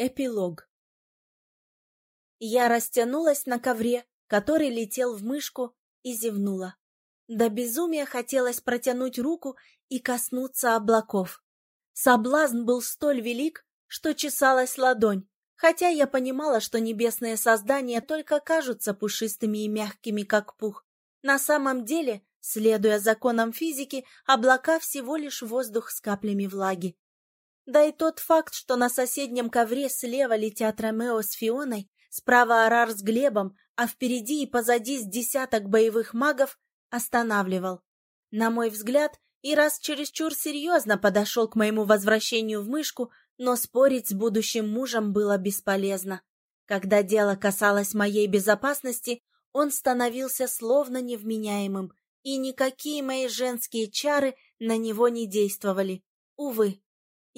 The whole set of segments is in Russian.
Эпилог Я растянулась на ковре, который летел в мышку, и зевнула. До безумия хотелось протянуть руку и коснуться облаков. Соблазн был столь велик, что чесалась ладонь, хотя я понимала, что небесные создания только кажутся пушистыми и мягкими, как пух. На самом деле, следуя законам физики, облака всего лишь воздух с каплями влаги. Да и тот факт, что на соседнем ковре слева летят Ромео с Фионой, справа Арар с Глебом, а впереди и позади с десяток боевых магов, останавливал. На мой взгляд, и раз чересчур серьезно подошел к моему возвращению в мышку, но спорить с будущим мужем было бесполезно. Когда дело касалось моей безопасности, он становился словно невменяемым, и никакие мои женские чары на него не действовали. Увы.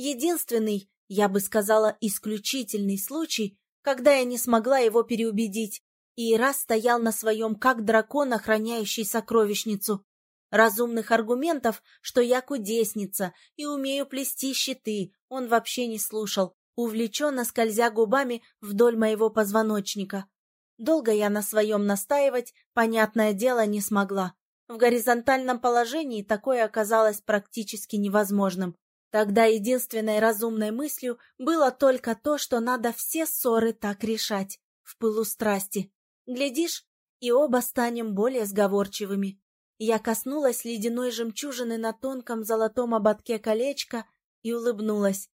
Единственный, я бы сказала, исключительный случай, когда я не смогла его переубедить, и раз стоял на своем, как дракон, охраняющий сокровищницу. Разумных аргументов, что я кудесница и умею плести щиты, он вообще не слушал, увлеченно скользя губами вдоль моего позвоночника. Долго я на своем настаивать, понятное дело, не смогла. В горизонтальном положении такое оказалось практически невозможным. Тогда единственной разумной мыслью было только то, что надо все ссоры так решать, в пылу страсти. Глядишь, и оба станем более сговорчивыми. Я коснулась ледяной жемчужины на тонком золотом ободке колечка и улыбнулась.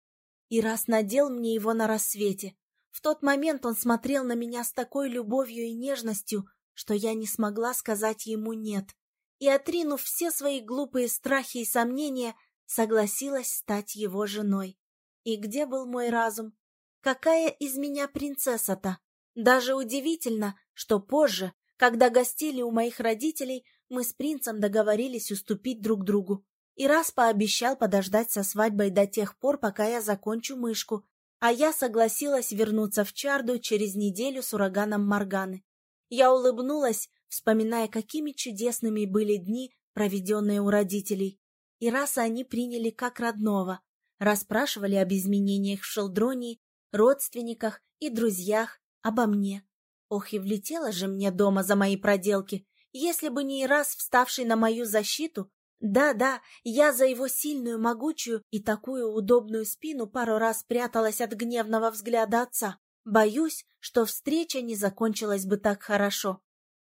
И раз надел мне его на рассвете. В тот момент он смотрел на меня с такой любовью и нежностью, что я не смогла сказать ему «нет». И, отринув все свои глупые страхи и сомнения, согласилась стать его женой. И где был мой разум? Какая из меня принцесса-то? Даже удивительно, что позже, когда гостили у моих родителей, мы с принцем договорились уступить друг другу. И раз пообещал подождать со свадьбой до тех пор, пока я закончу мышку, а я согласилась вернуться в Чарду через неделю с ураганом Морганы. Я улыбнулась, вспоминая, какими чудесными были дни, проведенные у родителей и раз они приняли как родного, расспрашивали об изменениях в Шелдронии, родственниках и друзьях, обо мне. Ох, и влетела же мне дома за мои проделки, если бы не раз вставший на мою защиту. Да-да, я за его сильную, могучую и такую удобную спину пару раз пряталась от гневного взгляда отца. Боюсь, что встреча не закончилась бы так хорошо.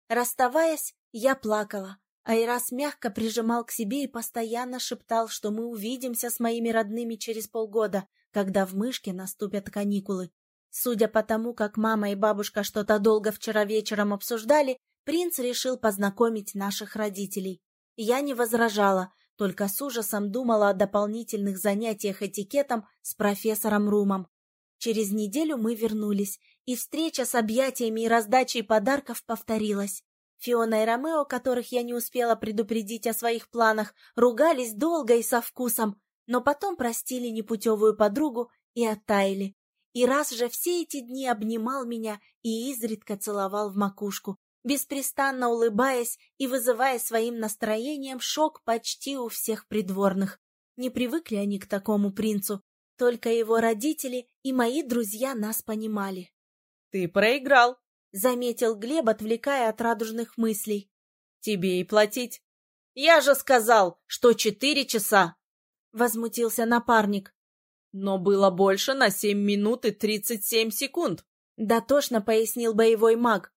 Расставаясь, я плакала, Айрас мягко прижимал к себе и постоянно шептал, что мы увидимся с моими родными через полгода, когда в Мышке наступят каникулы. Судя по тому, как мама и бабушка что-то долго вчера вечером обсуждали, принц решил познакомить наших родителей. Я не возражала, только с ужасом думала о дополнительных занятиях этикетом с профессором Румом. Через неделю мы вернулись, и встреча с объятиями и раздачей подарков повторилась. Фиона и Ромео, которых я не успела предупредить о своих планах, ругались долго и со вкусом, но потом простили непутевую подругу и оттаяли. И раз же все эти дни обнимал меня и изредка целовал в макушку, беспрестанно улыбаясь и вызывая своим настроением шок почти у всех придворных. Не привыкли они к такому принцу, только его родители и мои друзья нас понимали. — Ты проиграл, — заметил Глеб, отвлекая от радужных мыслей. «Тебе и платить». «Я же сказал, что четыре часа!» — возмутился напарник. «Но было больше на семь минут и тридцать семь секунд», — дотошно пояснил боевой маг.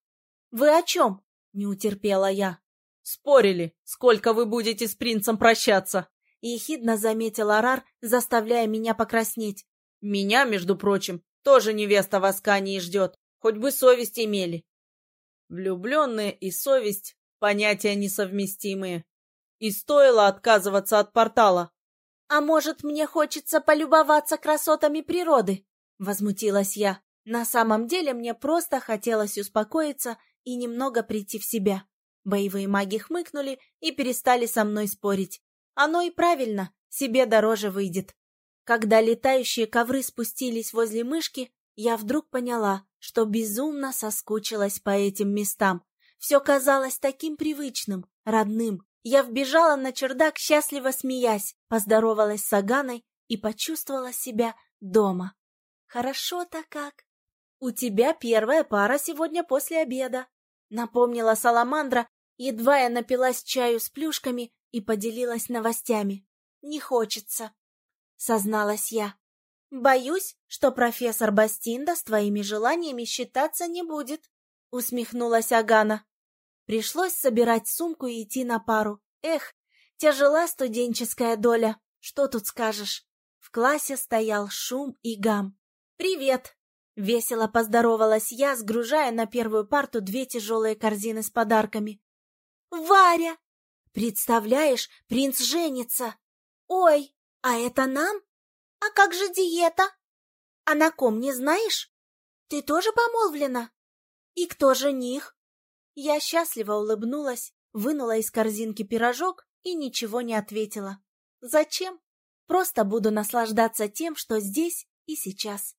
«Вы о чем?» — не утерпела я. «Спорили, сколько вы будете с принцем прощаться?» — ехидно заметил Арар, заставляя меня покраснеть. «Меня, между прочим, тоже невеста в Аскании ждет. Хоть бы совесть имели. Влюбленные и совесть — понятия несовместимые. И стоило отказываться от портала. «А может, мне хочется полюбоваться красотами природы?» — возмутилась я. На самом деле мне просто хотелось успокоиться и немного прийти в себя. Боевые маги хмыкнули и перестали со мной спорить. Оно и правильно, себе дороже выйдет. Когда летающие ковры спустились возле мышки, я вдруг поняла, что безумно соскучилась по этим местам. Все казалось таким привычным, родным. Я вбежала на чердак, счастливо смеясь, поздоровалась с Аганой и почувствовала себя дома. Хорошо-то как. У тебя первая пара сегодня после обеда, напомнила Саламандра, едва я напилась чаю с плюшками и поделилась новостями. Не хочется, созналась я. Боюсь, что профессор Бастинда с твоими желаниями считаться не будет, усмехнулась Агана. Пришлось собирать сумку и идти на пару. Эх, тяжела студенческая доля. Что тут скажешь? В классе стоял шум и гам. «Привет!» — весело поздоровалась я, сгружая на первую парту две тяжелые корзины с подарками. «Варя! Представляешь, принц женится! Ой, а это нам? А как же диета? А на ком не знаешь? Ты тоже помолвлена? И кто жених?» Я счастливо улыбнулась, вынула из корзинки пирожок и ничего не ответила. «Зачем? Просто буду наслаждаться тем, что здесь и сейчас».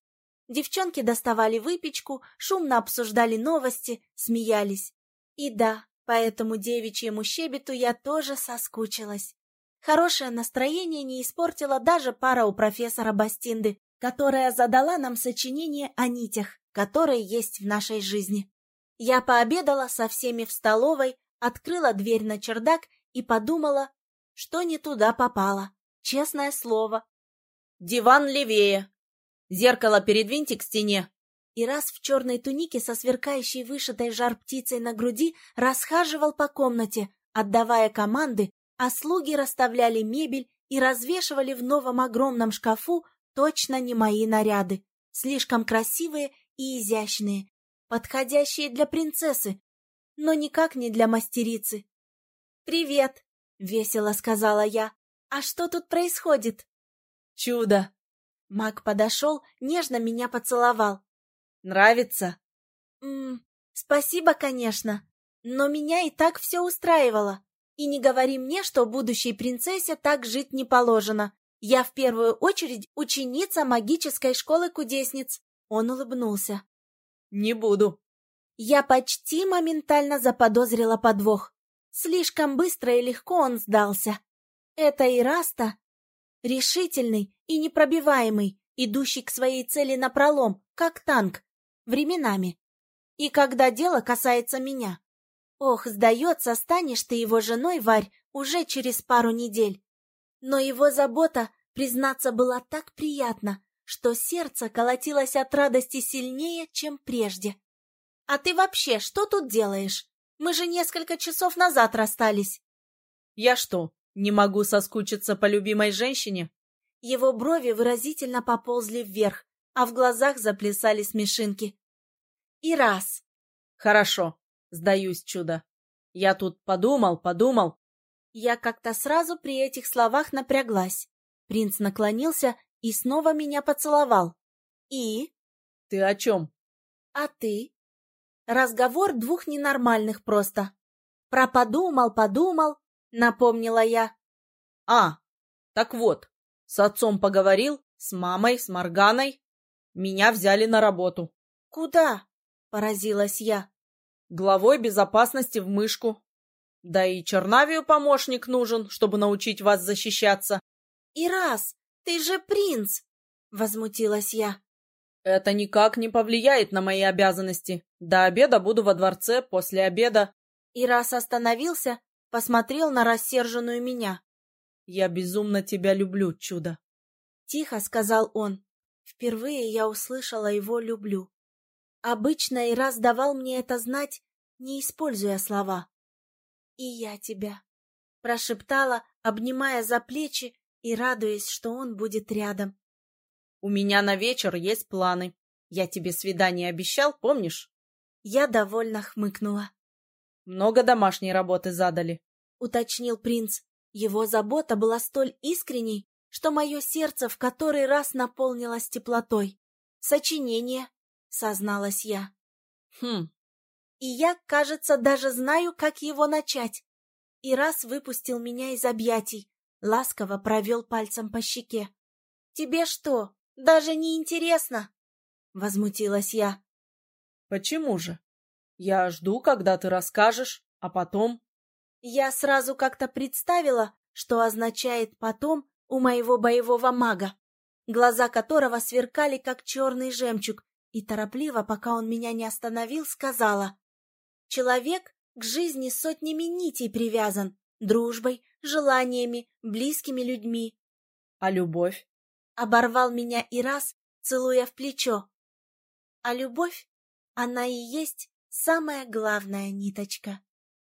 Девчонки доставали выпечку, шумно обсуждали новости, смеялись. И да, по этому девичьему щебету я тоже соскучилась. Хорошее настроение не испортила даже пара у профессора Бастинды, которая задала нам сочинение о нитях, которые есть в нашей жизни. Я пообедала со всеми в столовой, открыла дверь на чердак и подумала, что не туда попала. Честное слово. «Диван левее!» Зеркало передвиньте к стене. И раз в черной тунике со сверкающей вышитой жар птицей на груди расхаживал по комнате, отдавая команды, а слуги расставляли мебель и развешивали в новом огромном шкафу точно не мои наряды, слишком красивые и изящные, подходящие для принцессы, но никак не для мастерицы. «Привет!» — весело сказала я. «А что тут происходит?» «Чудо!» Маг подошел, нежно меня поцеловал. «Нравится?» «Ммм, спасибо, конечно, но меня и так все устраивало. И не говори мне, что будущей принцессе так жить не положено. Я в первую очередь ученица магической школы кудесниц». Он улыбнулся. «Не буду». Я почти моментально заподозрила подвох. Слишком быстро и легко он сдался. Это Ираста решительный и непробиваемый, идущий к своей цели напролом, как танк, временами. И когда дело касается меня. Ох, сдается, станешь ты его женой, Варь, уже через пару недель. Но его забота, признаться, была так приятна, что сердце колотилось от радости сильнее, чем прежде. «А ты вообще что тут делаешь? Мы же несколько часов назад расстались». «Я что, не могу соскучиться по любимой женщине. Его брови выразительно поползли вверх, а в глазах заплясали смешинки. И раз. Хорошо, сдаюсь, чудо. Я тут подумал, подумал. Я как-то сразу при этих словах напряглась. Принц наклонился и снова меня поцеловал. И? Ты о чем? А ты? Разговор двух ненормальных просто. Про подумал, подумал, напомнила я. А, так вот, с отцом поговорил, с мамой, с Морганой. Меня взяли на работу. Куда? Поразилась я. Главой безопасности в мышку. Да и Чернавию помощник нужен, чтобы научить вас защищаться. И раз, ты же принц! Возмутилась я. Это никак не повлияет на мои обязанности. До обеда буду во дворце, после обеда... И раз остановился, посмотрел на рассерженную меня. «Я безумно тебя люблю, чудо!» Тихо сказал он. Впервые я услышала его «люблю». Обычно и раз давал мне это знать, не используя слова. «И я тебя», — прошептала, обнимая за плечи и радуясь, что он будет рядом. «У меня на вечер есть планы. Я тебе свидание обещал, помнишь?» Я довольно хмыкнула. Много домашней работы задали, — уточнил принц. Его забота была столь искренней, что мое сердце в который раз наполнилось теплотой. «Сочинение», — созналась я. «Хм». И я, кажется, даже знаю, как его начать. И раз выпустил меня из объятий, ласково провел пальцем по щеке. «Тебе что, даже не интересно?» — возмутилась я. «Почему же?» Я жду, когда ты расскажешь, а потом... Я сразу как-то представила, что означает «потом» у моего боевого мага. глаза которого сверкали, как черный жемчуг, и торопливо, пока он меня не остановил, сказала, «Человек к жизни сотнями нитей привязан, дружбой, желаниями, близкими людьми». «А любовь?» Оборвал меня и раз, целуя в плечо. «А любовь, она и есть самая главная ниточка».